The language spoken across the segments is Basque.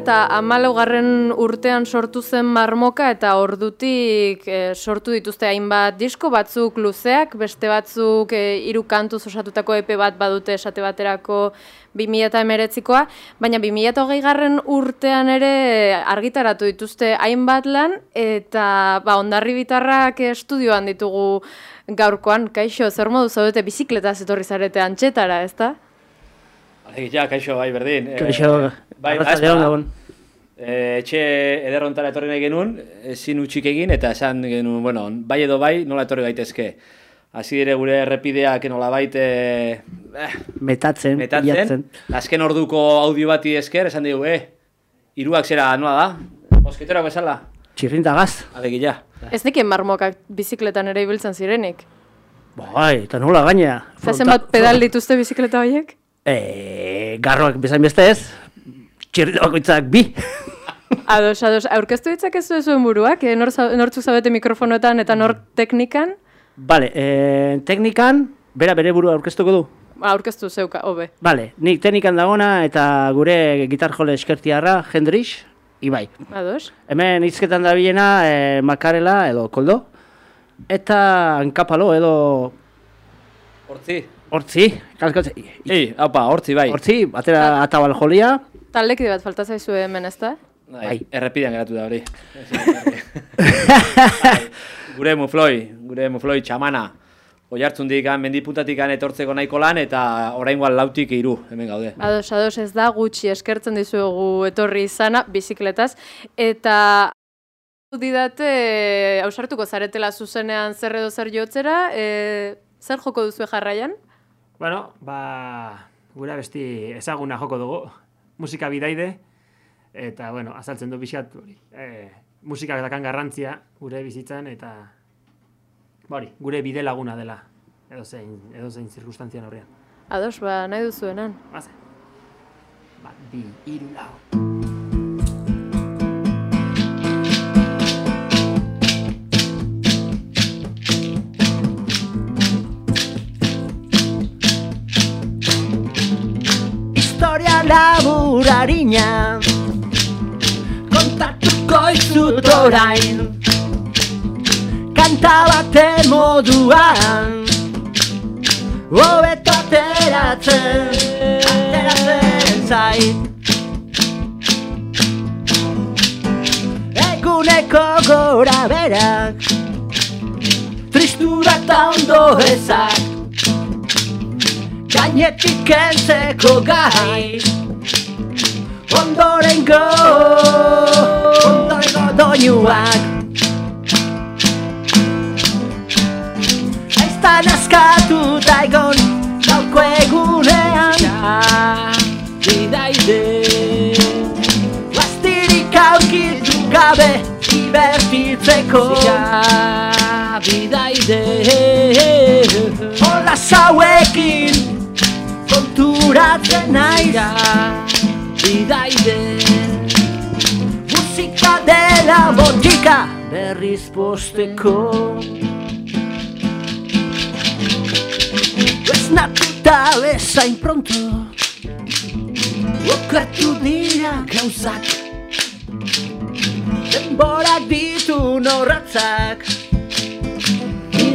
eta hamalaugarren urtean sortu zen marmoka eta ordutik eh, sortu dituzte hainbat disko batzuk luzeak, beste batzuk eh, hiru kantuz osatutako epe bat badute esate baterako bi mila eta emeretzikoa, baina bi mila eta hogeigarren urtean ere argitaratu dituzte hainbat lan eta ba, ondarri bitarrak estudioan ditugu gaurkoan, kaixo, zer modu zaudete bizikletaz etorri zarete antxetara, ezta? Ja, kaixo, bai, berdin. Eh, Kaixo, bai, arratsaldeon, azpa, gabon. eh, etxe ederrontara etorri nahi genuen, ezin utxik egin, eta esan genuen, bueno, bai edo bai, nola etorri gaitezke. Hasi dire gure errepideak nola baite eh, Metatzen, metatzen. bilatzen. Azken orduko audio bati esker, esan dugu, eh, iruak zera noa da? Mosketorak bezala? Txirrinta gaz. Alegia. Ez nekien marmokak bizikletan ere ibiltzen zirenik. Bai, eta nola gaina. Eta zenbat pedal dituzte bizikleta horiek? E, garroak bezain beste ez, bakoitzak bi. Ados, ados, aurkeztu ditzakezu zuen buruak, eh? nor, nortzuk zabete mikrofonoetan eta nor teknikan? Bale, e, teknikan, bera bere burua aurkeztuko du. Ba, Aurkeztu zeuka, hobe. Bale, nik teknikan dagona eta gure gitar jole eskertiarra, Hendrix, Ibai. Ados? Hemen hizketan dabilena e, makarela edo koldo, eta hankapalo edo Hortzi. Hortzi, kalkotze, Ei, haupa, hortzi, bai. hortzi, atera atabal jolia, Taldekide bat falta zaizu hemen, ezta? Bai, errepidean geratu da hori. Bai, gure mufloi, gure mufloi txamana. Oi hartzundik, mendipuntatik etortzeko nahiko lan, eta oraingoan lautik hiru hemen gaude. Ados, ados ez da gutxi eskertzen dizuegu etorri izana bizikletaz. Eta didate, ausartuko zaretela zuzenean zer edo zer jotzera, e, zer joko duzu jarraian? Bueno, ba, gura besti ezaguna joko dugu, musika bidaide, eta, bueno, azaltzen du pixkat hori. E, musikak dakan garrantzia gure bizitzan, eta, ba hori, gure bide laguna dela, edo zein, edo zein zirkustantzian horrean. Ados, ba, nahi duzuenan. Baze. Ba, bi, iru, lau. Orain. Kanta baten moduan Hobeto ateratzen Ateratzen zait. Eguneko gora berak Tristura eta ondo ezak. Gainetik kentzeko gai Ondorengo Ondorengo doinuak Aiztan askatu daigon Gauko egunean Bidaide Bastirik aurkitu gabe Ibertitzeko Bidaide Hola zauekin konturatzen naira Bidaide Musika dela botika berriz posteko. Esnatuta bezain pronto. Okertu dira gauzak. Denborak ditu norratzak.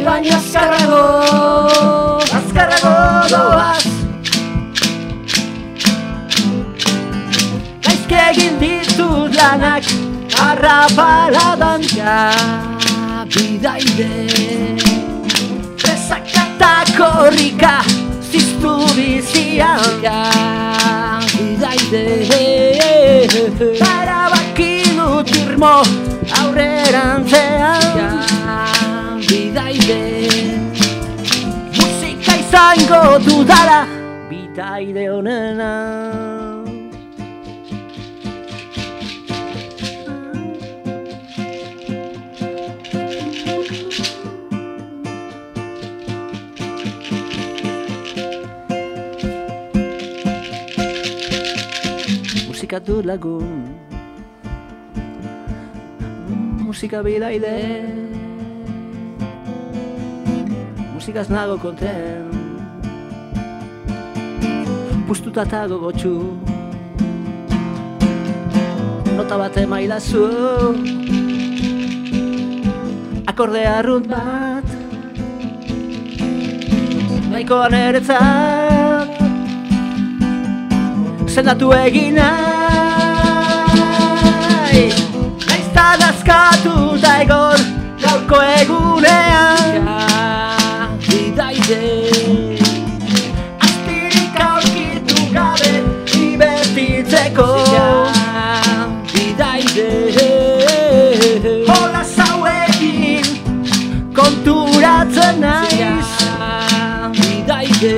Baina azkarrago, azkarrago doaz. Egin ditut lanak arrapala dantza bidaide Desakatako horrika ziztu bizianka bidaide Parabaki dut irmo aurrerantzean bidaide Musika izango dudala bidaide honenan Musika du lagun. Musika bidaide. Musikaz nago konten. Pustuta eta gogotxu Nota bat emaidazu. Akorde arrunt bat. Nahikoa niretzat Zendatu egin Naizta dazkatu da egon Gaurko egunean. Bidaide Astirik aurkitu gabe Ibertitzeko Bidaide Hola zauekin Konturatzen naiz. Bidaide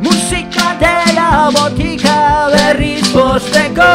Musika dela botika berriz posteko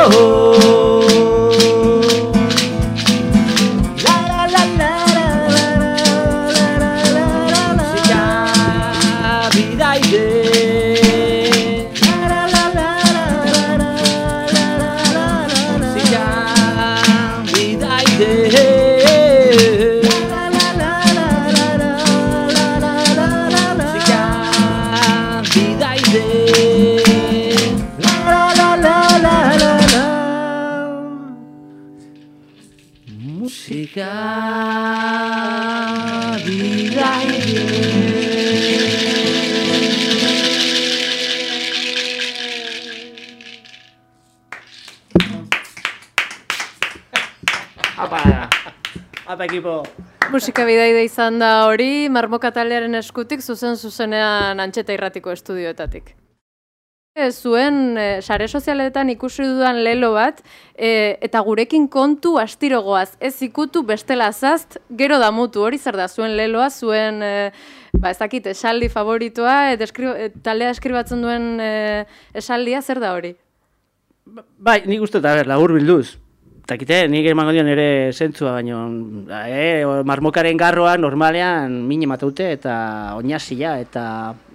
Ekipo Musika bidaide izan da hori, marmoka taldearen eskutik zuzen zuzenean antxeta irratiko estudioetatik. Ez zuen, e, sare sozialetan ikusi dudan lelo bat, e, eta gurekin kontu astirogoaz, ez ikutu bestela zazt, gero damutu hori zer da zuen leloa, zuen, e, ba ez dakit, esaldi favoritoa, eta eskri, e, taldea eskribatzen duen e, esaldia, zer da hori? Bai, nik uste eta labur bilduz. Takite, nik emango dion ere zentzua, baino, e, marmokaren garroa normalean min ematute eta oinazia eta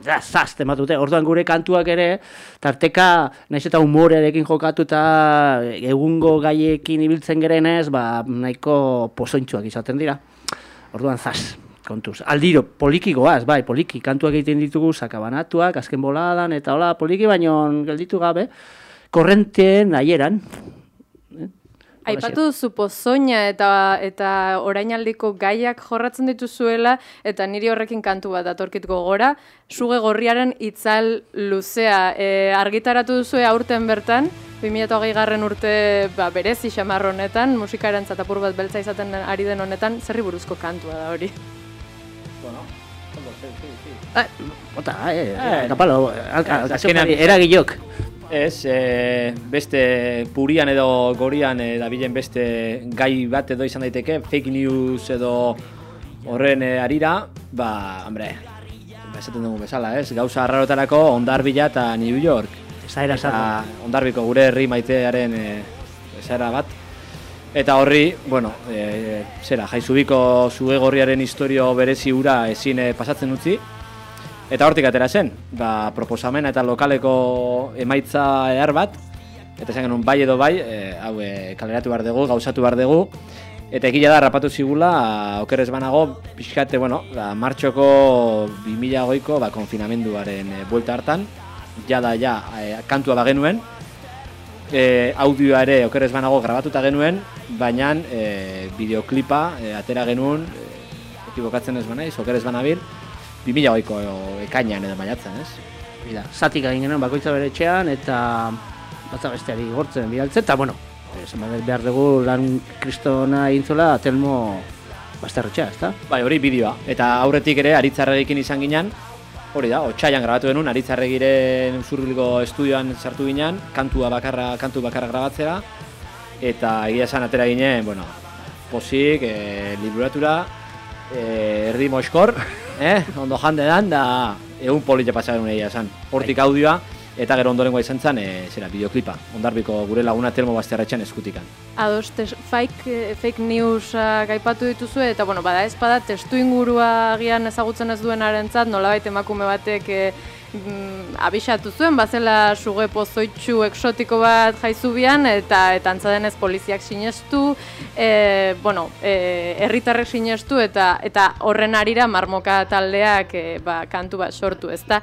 ja, zast ematute. Orduan gure kantuak ere, tarteka, naiz eta humorearekin jokatu eta egungo gaiekin ibiltzen gerenez, ba, nahiko pozointxuak izaten dira. Orduan zaz, kontuz. Aldiro, poliki goaz, bai, poliki. Kantuak egiten ditugu sakabanatuak, azken boladan, eta hola, poliki, baino gelditu gabe, korrenteen nahieran. Aipatu duzu pozoina eta eta orainaldiko gaiak jorratzen dituzuela eta niri horrekin kantu bat datorkituko gora, suge gorriaren itzal luzea. E, argitaratu duzu aurten bertan, 2008 garren urte ba, berezi xamar honetan, musikaren zatapur bat beltza izaten ari den honetan, zerri buruzko kantua da hori. Ah, Bota, eh, eh, kapalo, azkenean- azkenean eragilok. Ez, e, beste purian edo gorian e, dabilen beste gai bat edo izan daiteke, fake news edo horren e, arira, ba, hombre, ba, esaten dugu bezala, ez? Gauza arrarotarako Ondarbila eta New York. Zaira Eta Ondarbiko gure herri maitearen e, esaera bat. Eta horri, bueno, e, zera, jaizubiko zuge gorriaren historio berezi hura ezin e, pasatzen utzi. Eta hortik atera zen, ba, proposamena eta lokaleko emaitza ehar bat, eta esan genuen bai edo bai, e, hau e, kaleratu behar dugu, gauzatu behar dugu, eta egila da rapatu zigula, okerrez banago, pixkate, bueno, ba, martxoko 2008ko ba, konfinamenduaren e, buelta hartan, jada ja e, kantua bagenuen, e, audioa ere okerrez banago grabatuta genuen, baina e, bideoklipa e, atera genuen, e, ekibokatzen ez banaiz, okerrez banabil, 2008ko ekainan edo maiatzen, ez? Mira, zatik egin genuen bakoitza bere etxean eta batza besteari gortzen bidaltzen, eta bueno, esan behar dugu lan kristona intzola telmo bazterretxea, ezta? Bai, hori bideoa. Eta aurretik ere aritzarrekin izan ginen, hori da, otxaian grabatu genuen, aritzarregiren zurbilgo estudioan sartu ginen, kantua bakarra, kantu bakarra grabatzera, eta egia esan atera ginen, bueno, posik, e, liburatura, e, erdi moskor, eh? ondo jande dan, da egun polita pasaren egia esan. Hortik audioa, eta gero ondorengoa izan zen, e, zera, bideoklipa. Ondarbiko gure laguna telmo bazterretxean eskutikan. Ados, tes, fake, eh, fake news uh, gaipatu dituzu eta bueno, bada ez bada testu ingurua agian ezagutzen ez duen arentzat, nolabait emakume batek e, mm, abisatu zuen, bazela suge pozoitxu eksotiko bat jaizubian eta eta antzadenez poliziak sinestu, e, bueno, e, herritarrek sinestu eta eta horren arira marmoka taldeak e, ba, kantu bat sortu, ezta?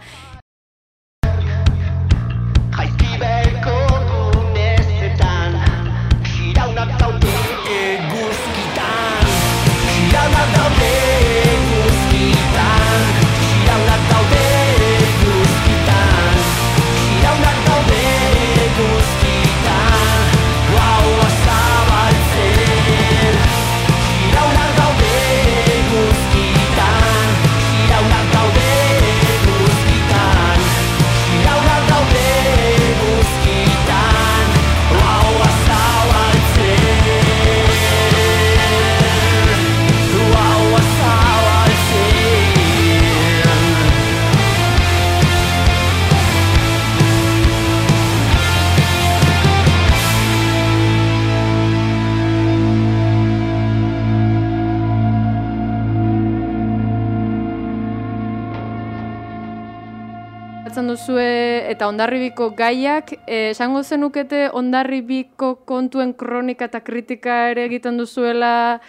Duzue eta ondarribiko gaiak, eh, esango zenukete ondarribiko kontuen kronika eta kritika ere egiten duzuela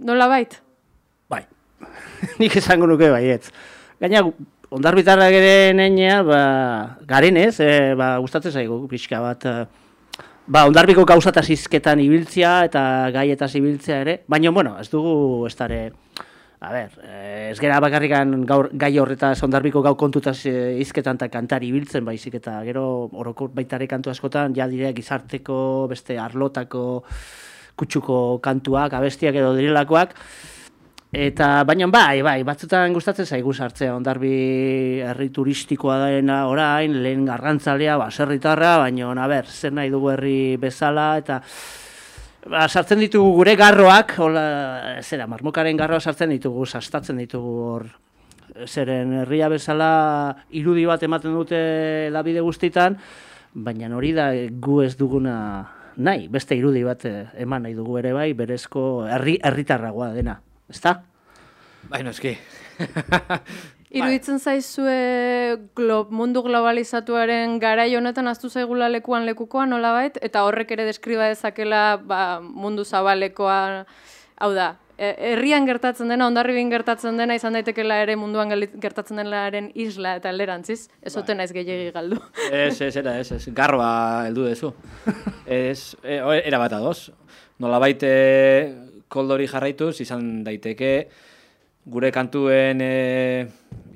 nola bait? Bai, nik esango nuke baietz. Gaina, ondarbitarrak ere neinea, ba, garen ez, e, ba, gustatzen zaigu, pixka bat, e, ba, ondarbiko gauzataz izketan ibiltzea eta gaietaz ibiltzea ere, baina, bueno, ez dugu ez dare, a ber, eh, ez gera bakarrikan gaur, gai horretaz ondarbiko gau kontutaz eh, izketan eta kantari ibiltzen baizik eta gero orokor baitare kantu askotan, ja dire gizarteko, beste arlotako, kutsuko kantuak, abestiak edo direlakoak, Eta baina bai, bai, batzutan gustatzen zaigu sartzea ondarbi herri turistikoa dena orain, lehen garrantzalea, baserritarra, baina a ber, zer nahi dugu herri bezala eta ba, sartzen ditugu gure garroak, hola, zera, marmokaren garroa sartzen ditugu, sastatzen ditugu hor zeren herria bezala irudi bat ematen dute labide guztitan, baina hori da gu ez duguna nahi, beste irudi bat eh, eman nahi dugu ere bai, berezko herri herritarragoa dena. Ezta? Bai, noski. Iruditzen zaizue glo, mundu globalizatuaren garai honetan aztu zaigula lekuan lekukoa nolabait eta horrek ere deskriba dezakela ba, mundu zabalekoa hau da. e- Herrian gertatzen dena, ondarribin gertatzen dena izan daitekela ere munduan gertatzen denaren isla eta alderantziz, ez oten naiz gehiegi galdu. Ez, ez, era, ez, ez, garroa heldu dezu. ez, e, era bat adoz. Nolabait e, koldori jarraituz, izan daiteke, gure kantuen e,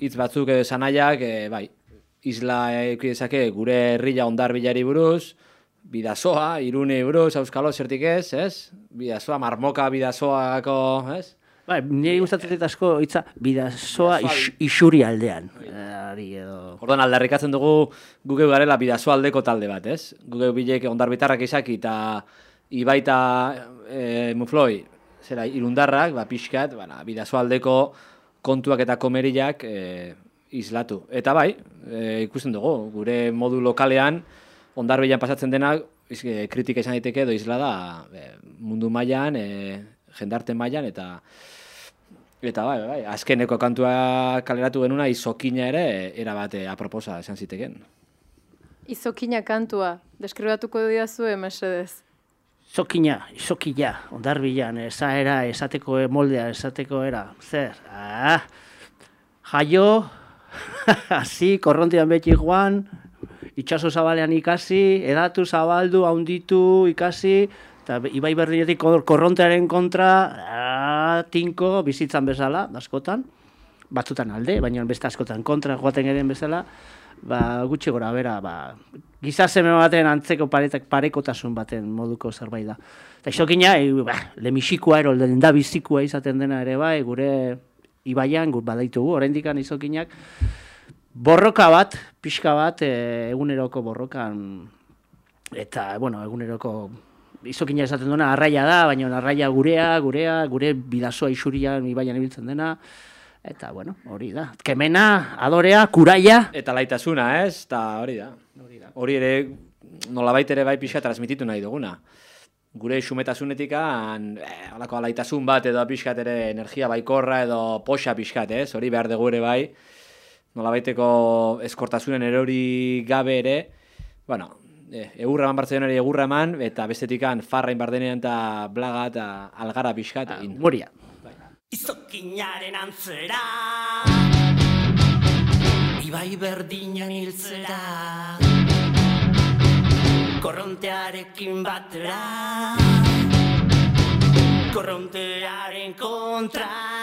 hitz batzuk edo sanaiak, e, bai, isla euki dezake gure herria ondar bilari buruz, bidasoa, irune buruz, auskalo zertik ez, ez? Bidasoa, marmoka bidasoako, ez? Bai, niri gustatzen dit asko hitza bidazoa is, isuri aldean. Ari edo... Orduan aldarrikatzen dugu gugeu garela bidasoa aldeko talde bat, ez? Gugeu bilek ondarbitarrak izaki eta ibaita e, mufloi, zera, irundarrak, ba, pixkat, bana, bidasoa aldeko kontuak eta komerilak e, islatu. Eta bai, e, ikusten dugu, gure modu lokalean, ondarbilan pasatzen denak, izke, kritika izan daiteke edo isla da e, mundu mailan, e, jendarte mailan eta eta bai, bai, azkeneko kantua kaleratu genuna izokina ere era bat e, aproposa esan ziteken. Izokina kantua, deskribatuko diazue, mesedez. Zokina, izokila, ondarbilan, esaera, esateko moldea, esateko era, zer, ah, jaio, hasi, korrontean beti joan, itxaso zabalean ikasi, edatu, zabaldu, haunditu, ikasi, eta ibai berdinetik kor- korrontearen kontra, ah, tinko, bizitzan bezala, askotan, batzutan alde, baina beste askotan kontra joaten geren bezala, ba, gutxi gora bera, ba, giza seme baten antzeko paretak parekotasun baten moduko zerbait da. Eta isokina, e, ba, lemixikoa ero, lenda bizikoa izaten dena ere bai, gure ibaian, gut badaitugu, oraindikan izokinak, borroka bat, pixka bat, e, eguneroko borrokan, eta, bueno, eguneroko izokina esaten duena arraia da, baina arraia gurea, gurea, gure bidazoa isurian ibaian ibiltzen dena, eta, bueno, hori da. Kemena, adorea, kuraia, Eta laitasuna, ez? Eta hori da. Hori ere, nolabait ere bai pixa transmititu nahi duguna. Gure xumetasunetik-an, eh, holako alaitasun bat edo pixkat ere energia baikorra edo poxa pixkat, ez? Hori behar dugu ere bai, nolabaiteko eskortasunen erori gabe ere, bueno, eh, egurra eman bartzen egurra eman, eta bestetikan farrain bardenean eta blaga eta algara pixkat egin. moria. Izokinaren antzera. Ibai berdinan hiltzera. Korrontearekin batera. Korrontearen kontra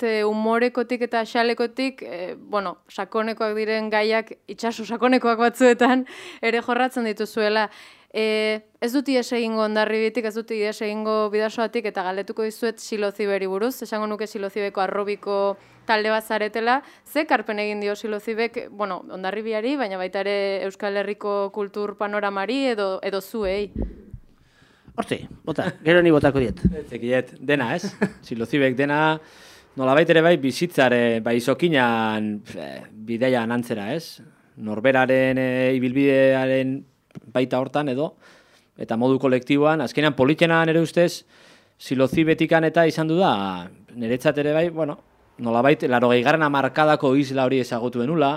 nolabait e, umorekotik eta xalekotik, e, bueno, sakonekoak diren gaiak itxaso sakonekoak batzuetan ere jorratzen dituzuela. E, ez dut ies egingo ondarribitik, ez dut ies egingo bidasoatik eta galdetuko dizuet siloziberi buruz. Esango nuke silozibeko arrobiko talde bat zaretela. Ze karpen egin dio silozibek, bueno, ondarribiari, baina baita ere Euskal Herriko kultur panoramari edo, edo zuei. Hortzi, bota, gero ni botako diet. Zekiet, dena, ez? Silozibek dena, nolabait ere bai bizitzare, bai izokinan eh, bideian antzera, ez? Norberaren e, ibilbidearen baita hortan edo, eta modu kolektiboan, azkenean politxenan ere ustez, silozi betikan eta izan du da, niretzat ere bai, bueno, nolabait, laro gehigarren amarkadako isla hori ezagutu denula,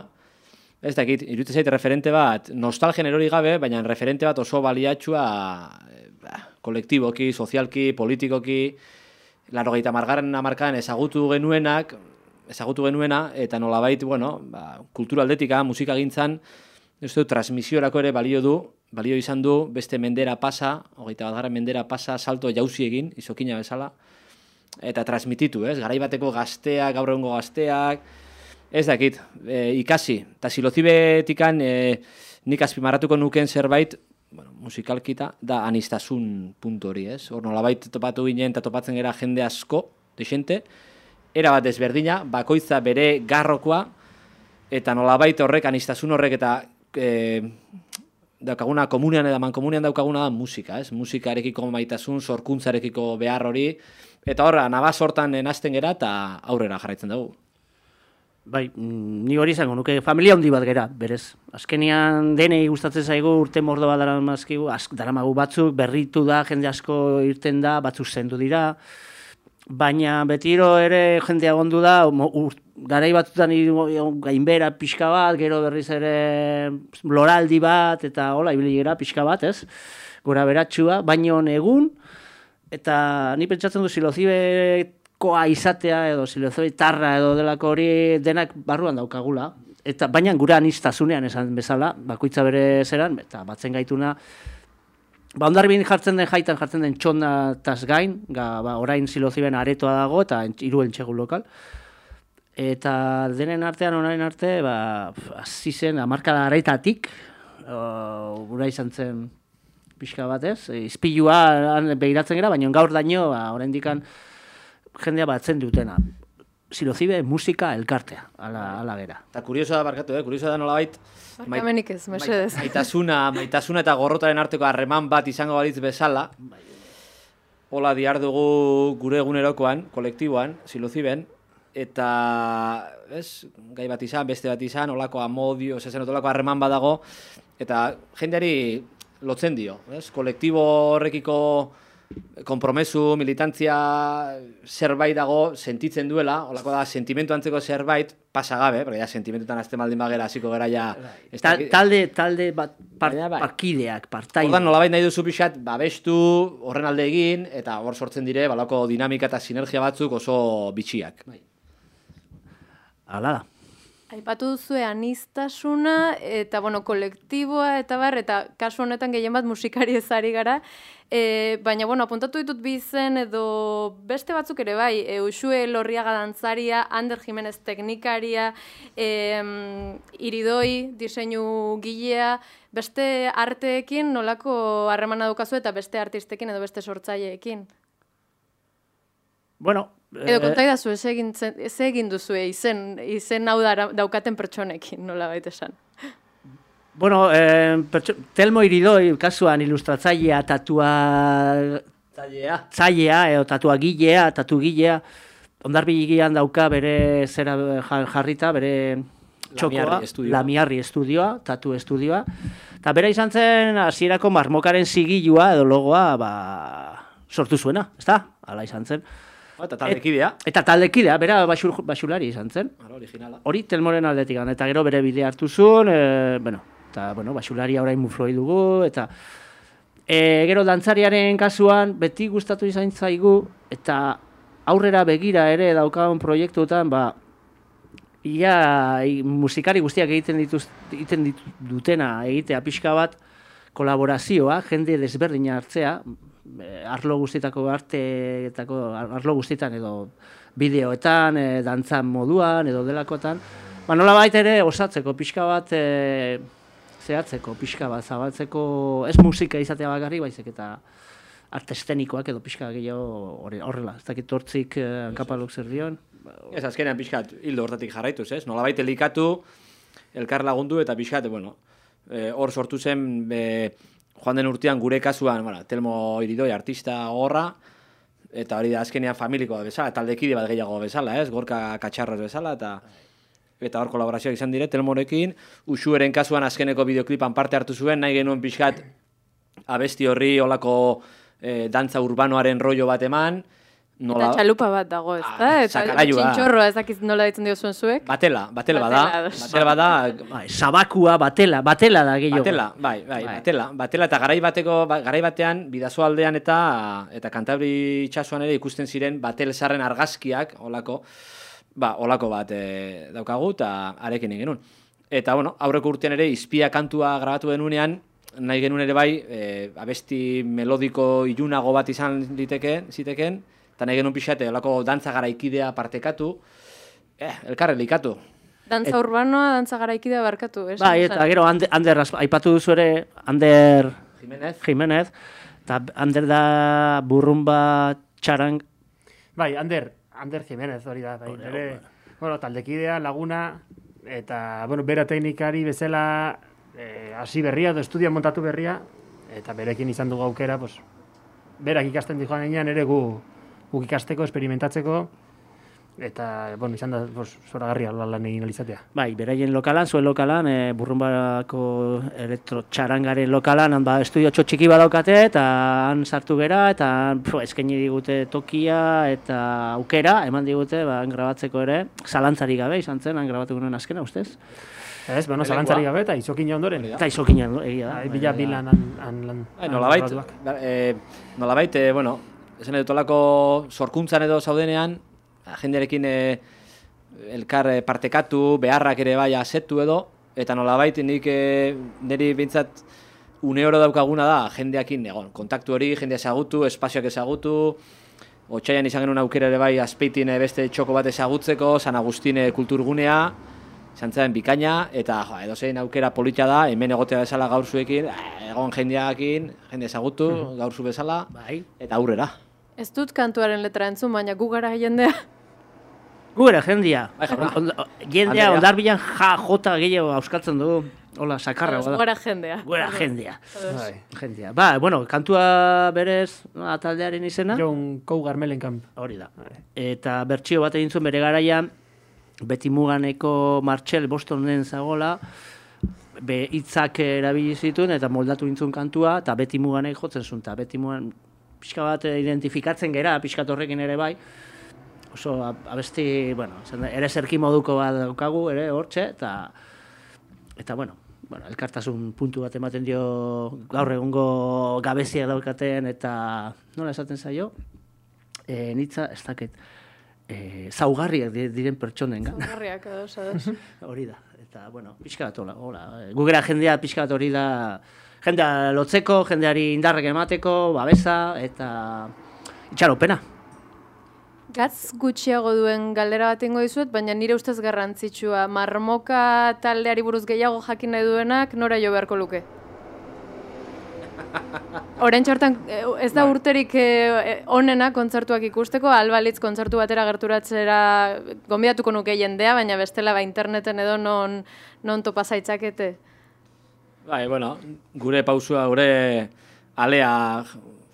ez dakit, iruditzen zait referente bat, nostalgen erori gabe, baina referente bat oso baliatxua eh, ba, kolektiboki, sozialki, politikoki, laro gehieta margarren amarkadan ezagutu genuenak, ezagutu genuena, eta nolabait, bueno, ba, kulturaldetika, musika gintzan, ez du, transmisiorako ere balio du, balio izan du, beste mendera pasa, hogeita bat mendera pasa, salto jauzi egin, izokina bezala, eta transmititu, ez? Garai bateko gazteak, gaur egungo gazteak, ez dakit, e, ikasi, eta silozibetikan e, nik azpimarratuko nuken zerbait, bueno, musikalkita, da anistasun puntu hori, ez? Hor nolabait topatu ginen eta topatzen gera jende asko, desente, era bat ezberdina, bakoitza bere garrokoa, eta nolabait horrek, anistasun horrek eta e, daukaguna komunean eta mankomunean daukaguna da musika, ez? Musikarekiko maitasun, sorkuntzarekiko behar hori, eta horra, nabaz hortan enazten gera eta aurrera jarraitzen dugu. Bai, mm, ni hori izango nuke familia handi bat gera, berez. Azkenian denei gustatzen zaigu urte mordo bat daramazkigu, ask, daramagu batzuk, berritu da, jende asko irten da, batzuk zendu dira, baina betiro ere jendea gondu da, mo- ur, garai batzutan hiru- gainbera pixka bat, gero berriz ere loraldi bat, eta hola, ibili gera pixka bat, ez? Gora beratxua, baino egun, eta ni pentsatzen du silozibekoa izatea edo silozibetarra edo delako hori denak barruan daukagula. Eta baina gure anistasunean esan bezala, bakoitza bere zeran, eta batzen gaituna, Ba, ondarbin jartzen den jaitan jartzen den txondataz gain, ga, ba, orain siloziben aretoa dago eta hiru entxegu lokal. Eta denen artean, orain arte, ba, hasi zen, amarkada aretatik, gura izan zen pixka batez, izpilua behiratzen gara, baina gaur daño, ba, oraindikan jendea batzen dutena. Silozibe musika elkartea, ala, ala gera. Eta kurioso da barkatu, eh? kurioso da nolabait, Barkamenik ez, mesedez. maitasuna, maitasuna eta gorrotaren arteko harreman bat izango balitz bezala, hola diar dugu gure egunerokoan, kolektiboan, siloziben, eta, ez, gai bat izan, beste bat izan, olako amodio, zezen olako harreman badago, eta jendeari lotzen dio, ez? Kolektibo horrekiko konpromesu, militantzia zerbait dago sentitzen duela, holako da sentimentu antzeko zerbait, pasa gabe, porque ja sentimentutan azten baldin bagera hasiko gara ja. ez Ta, dakit- talde, talde bat, par, bai. parkideak, partaide. Ordan nolabait nahi duzu pixat babestu, horren alde egin, eta hor sortzen dire, balako dinamika eta sinergia batzuk oso bitxiak. Hala da. Aipatu duzue anistasuna eta bueno, kolektiboa eta bar eta kasu honetan gehien bat musikari ezari gara. E, baina bueno, apuntatu ditut bi izen edo beste batzuk ere bai, e, Uxue Lorriaga dantzaria, Ander Jimenez teknikaria, e, Iridoi diseinu gilea, beste arteekin nolako harremana daukazu eta beste artistekin edo beste sortzaileekin. Bueno, Edo eh, ez egin, zen- ez egin duzue izen, izen hau dara, daukaten pertsonekin, nola baita esan. Bueno, eh, Telmo Iridoi, kasuan ilustratzailea, tatua Zailea. zailea, edo tatua gilea, tatu gilea, ondarbigian dauka bere zera ja- jarrita, bere txokoa, Lamiarri estudioa. Lamiarri estudioa, tatu estudioa. Eta bera izan zen hasierako marmokaren zigilua edo logoa ba, sortu zuena, ezta? Hala izan zen. Oh, eta taldekidea. Eta taldekidea, bera basur, basulari izan zen. Ara, originala. Hori Telmoren aldetik eta gero bere bide hartu zuen, e, bueno, eta, bueno, basularia orain mufloi dugu, eta e, gero dantzariaren kasuan beti gustatu izan zaigu, eta aurrera begira ere daukagun proiektuetan, ba, ia i- musikari guztiak egiten dituz, egiten ditu, dutena egitea pixka bat, kolaborazioa, jende desberdina hartzea, eh, arlo guztietako arteetako arlo guztietan edo bideoetan, e, dantzan moduan edo delakotan, ba nola baita ere osatzeko pixka bat e, zehatzeko, pixka bat zabaltzeko, ez musika izatea bakarrik, baizik eta arte estenikoak edo pixka gehiago horre- horrela, ez dakit hortzik eh, hankapaluk zer dion. Ez azkenean pixkat hildo hortatik jarraituz, ez? Nolabait elikatu, elkar lagundu eta pixkat, bueno, eh, hor sortu zen be, joan den urtean gure kasuan, bueno, Telmo Iridoi artista gorra, eta hori da azkenean familikoa bezala, taldekide bat gehiago bezala, ez? Gorka katxarroz bezala, eta eta hor kolaborazioak izan dire, Telmorekin, Uxueren kasuan azkeneko bideoklipan parte hartu zuen, nahi genuen pixkat abesti horri olako e, dantza urbanoaren rollo bat eman, nola... Eta txalupa bat dago, ez da? Ah, Eta sakagailua. txintxorroa ez dakiz nola ditzen diozuen zuek. Batela, batela bada, Batela, bada, Bai, sabakua, batela, batela da gehiago. Batela, bai, bai, Bai. batela, batela eta garai bateko ba- garai batean bidazo aldean eta eta Kantabri itsasoan ere ikusten ziren batel sarren argazkiak, holako, ba, holako bat e, daukagu eta arekin egin genuen. Eta bueno, aurreko urtean ere izpia kantua grabatu genunean, nahi genuen ere bai, e, abesti melodiko ilunago bat izan liteke, ziteken, eta nahi genuen pixate, holako dantza garaikidea partekatu, eh, elkarre likatu. Dantza urbanoa, dantza garaikidea barkatu, ez? Bai, eta gero Ander, Ander aipatu duzu ere, Ander Jimenez? Jimenez, eta Ander da burrumba txarang, Bai, Ander, Ander Jimenez hori da, bai, bere, bueno, taldekidea, laguna, eta, bueno, bera teknikari bezala eh, hasi berria, edo estudia montatu berria, eta berekin izan dugu aukera, pues, berak ikasten di joan gainean ere gu, guk ikasteko, experimentatzeko, eta, bueno, izan da, pues, zoragarria lan egin alizatea. bai, beraien lokalan, zuen lokalan, e, burrumbako elektro txarangaren lokalan, han ba, estudio txiki badaukate, eta han sartu gera, eta pf, eskaini digute tokia, eta aukera, eman digute, ba, han grabatzeko ere, zalantzari gabe izan zen, han grabatu genuen azkena, ustez? Ez, bueno, zalantzari gabe, eta izokina ondoren. Eta izokinen, egia da. Bai, bila bilan han, lan. Bai, nolabait, grabatuak. ba, e, nolabait, e, bueno, esan edo tolako sorkuntzan edo zaudenean, jendearekin e, elkar e, partekatu, beharrak ere bai asetu edo, eta nolabait nik e, niri bintzat une oro daukaguna da jendeakin egon, kontaktu hori, jendea ezagutu, espazioak ezagutu, Otsaian izan genuen aukera ere bai azpeitin beste txoko bat ezagutzeko, San Agustine kulturgunea, izan zen bikaina, eta jo, edozein aukera polita da, hemen egotea bezala gaur zuekin, eh, egon jendeakin, jende ezagutu, gaur zu bezala, Bai. eta aurrera. Ez dut kantuaren letra entzun, baina gu gara jendea. Gu ere, jendia. Bai, jendea, Andrea. ondarbilan ja, jota gehiago auskaltzen dugu. Hola, sakarra. Gu gara jendea. Gu era jendia. Bai. Jendia. Ba, bueno, kantua berez, no, taldearen izena. John Cougar Mellencamp. Hori da. Eta bertsio bat egin zuen bere garaian, beti muganeko Martxel Bostonen zagola, be hitzak erabili zituen eta moldatu intzun kantua, eta beti muganek jotzen zuen, eta beti mugan pixka bat identifikatzen gera, pixka horrekin ere bai, oso ab- abesti, bueno, ere zerki moduko bat daukagu, ere hortxe, eta, eta bueno, bueno, elkartasun puntu bat ematen dio gaur egungo gabeziak daukaten, eta nola esaten zaio? E, nitza, ez dakit, e, zaugarriak di- diren pertsonen Zagarriak, ados, ados. hori da. Eta, bueno, pixka bat, hola, hola. Gugera jendea pixka bat hori da, jendea lotzeko, jendeari indarrek emateko, babesa, eta itxaropena. Gatz gutxiago duen galdera bat ingo dizuet, baina nire ustez garrantzitsua. Marmoka taldeari buruz gehiago jakin nahi duenak, nora jo beharko luke? Orain txortan, ez da urterik eh, onena kontzertuak ikusteko, albalitz kontzertu batera gerturatzera gonbidatuko nuke jendea, baina bestela ba interneten edo non, non topa zaitzakete. Bai, bueno, gure pausua, gure alea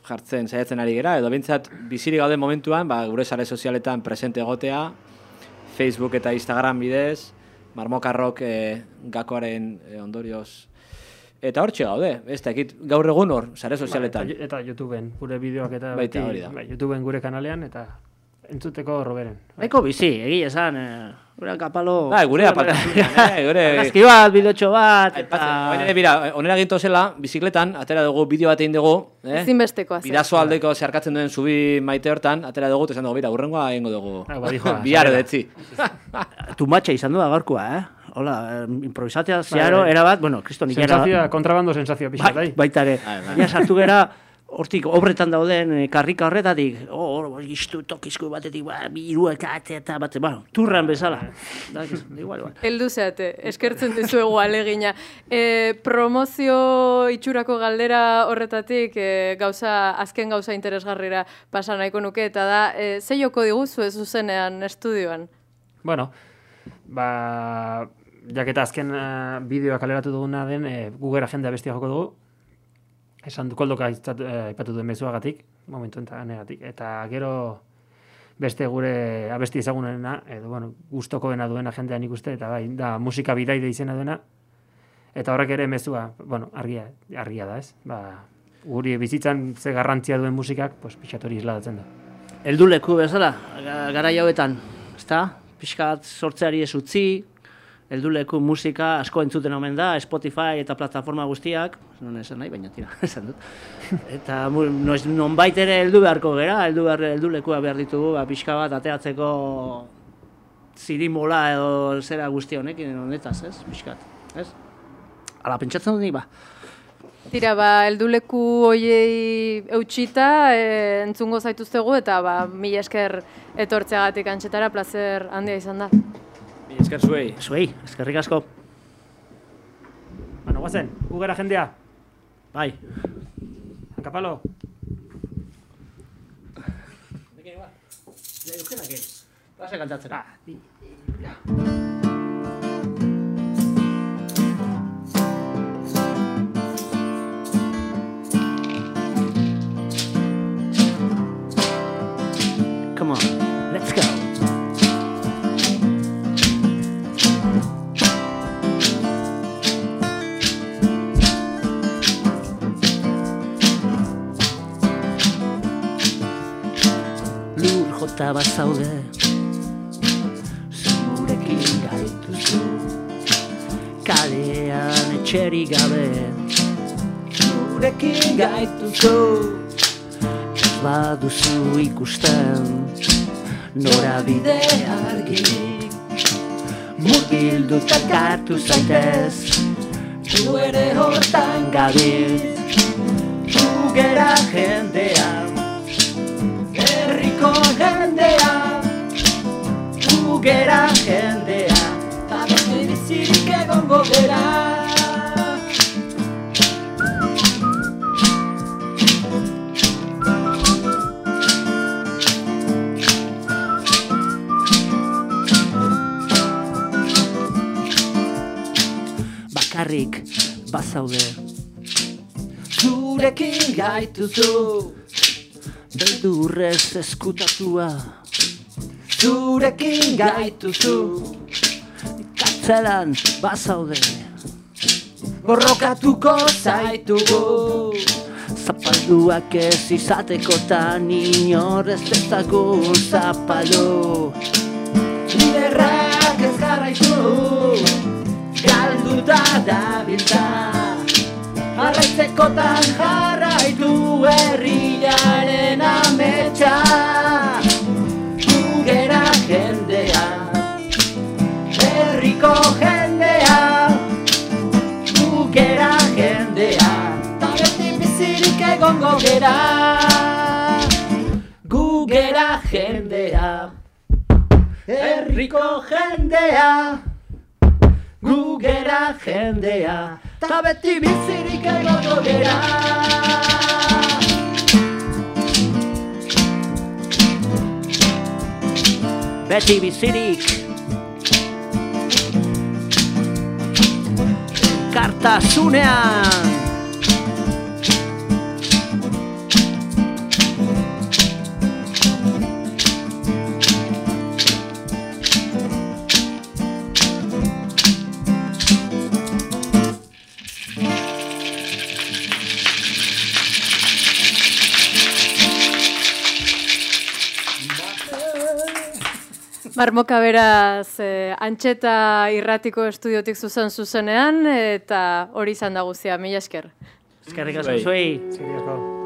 jartzen saiatzen ari gera, edo bintzat bizirik gauden momentuan, ba, gure sare sozialetan presente egotea, Facebook eta Instagram bidez, marmokarrok e, gakoaren e, ondorioz. Eta hortxe gaude, ez dakit gaur egun hor, sare sozialetan. Bai, eta, eta YouTubeen, gure bideoak eta Baita, beti, hori da. bai, YouTubeen gure kanalean, eta entzuteko roberen. Bai. Eko bizi, egia esan, eh, gure kapalo... Bai, gure apaltasunean, eh, gure... Argazki bat, bidotxo bat, eta... Baina ere, bira, onera ginto zela, bizikletan, atera dugu bideo bat egin dugu, eh? Ezinbestekoa zen. Bidazo aldeko zeharkatzen duen zubi maite hortan, atera dugu, eta esan dugu, bira, urrengoa egingo dugu. Badijoa, Bihar edetzi. Tumatxa izan du da gaurkoa, eh? Hola, eh, improvisatzea zeharo, bai. erabat, bueno, kriston ikera... Sensazioa, kontrabando sensazioa pixka, Bai, bai. baita ere. Bai, bai. Ja, sartu gera, hortik, obretan dauden, eh, karrika horretatik, oh, hor, iztu tokizko batetik, ba, bi hiruak ate eta bat, bueno, turran bezala. Da, igual, igual. Heldu zeate, eskertzen dizuegu alegina. E, promozio itxurako galdera horretatik e, gauza, azken gauza interesgarrira pasa nahiko nuke, eta da, e, ze joko diguzu ez zuzenean estudioan? Bueno, ba, jaketa azken uh, bideoa kaleratu duguna den, e, gugera jendea bestia joko dugu. Esan du koldoka aitzat- eh, aipatu duen mezuagatik, momentu eta negatik. Eta gero beste gure abesti ezagunena, edo, bueno, gustokoena duena jendean ikuste, eta bai, da musika bidaide izena duena. Eta horrek ere mezua, bueno, argia, argia da, ez? Ba, guri bizitzan ze garrantzia duen musikak, pues, pixat hori isladatzen da. Helduleku bezala, ga- garai hauetan, ezta? Pixkat sortzeari ez utzi, helduleku musika asko entzuten omen da, Spotify eta plataforma guztiak, non esan nahi, baina tira, esan dut. Eta noiz nonbait ere heldu beharko gera, heldu behar heldulekua behar ditugu, ba, pixka bat ateatzeko zirimola edo zera guzti honekin honetaz, ez? Pixkat, ez? Ala pentsatzen dut ba. Tira, ba, helduleku hoiei eutxita, e, entzungo zaituztegu eta ba, mila esker etortzeagatik antxetara, placer handia izan da. Mi esker zuei. Zuei, eskerrik asko. Bueno, guazen, gu gara jendea, Bai. hankapalo. Pasa kantatzera. Come on, let's go. Jota bazaude. Zurekin gaituzu Kalean etxeri gabe. Zurekin gaituzu Ez baduzu ikusten Norabide argirik. Murgilduta hartu zaitez Zu ere hortan gabiltz Zu gera jendean jendea Gugera jendea Ta beste bizirik egongo gera Bakarrik bazaude. Zurekin gaituzu Beldurrez eskutatua Zurekin gaituzu Kartzelan bazaude. Borrokatuko zaitugu. Zapalduak ez izatekotan inor ez dezagun zapaldu. Liderrak ez jarraitu. Galduta dabiltza. Jarraitzekotan jarraitu herriaren ametsa Gugera jendea Herriko jendea Gugera jendea. Ta beti bizirik egongo gera Gugera jendea. Herriko jendea Gugera jendea. Ta beti bizirik egongo gera Beti bizirik Kartasunean Marmoka beraz, eh, antxeta irratiko estudiotik zuzen zuzenean, eta hori izan da guztia, mila esker. Eskerrik asko zuei Eskerrik asko.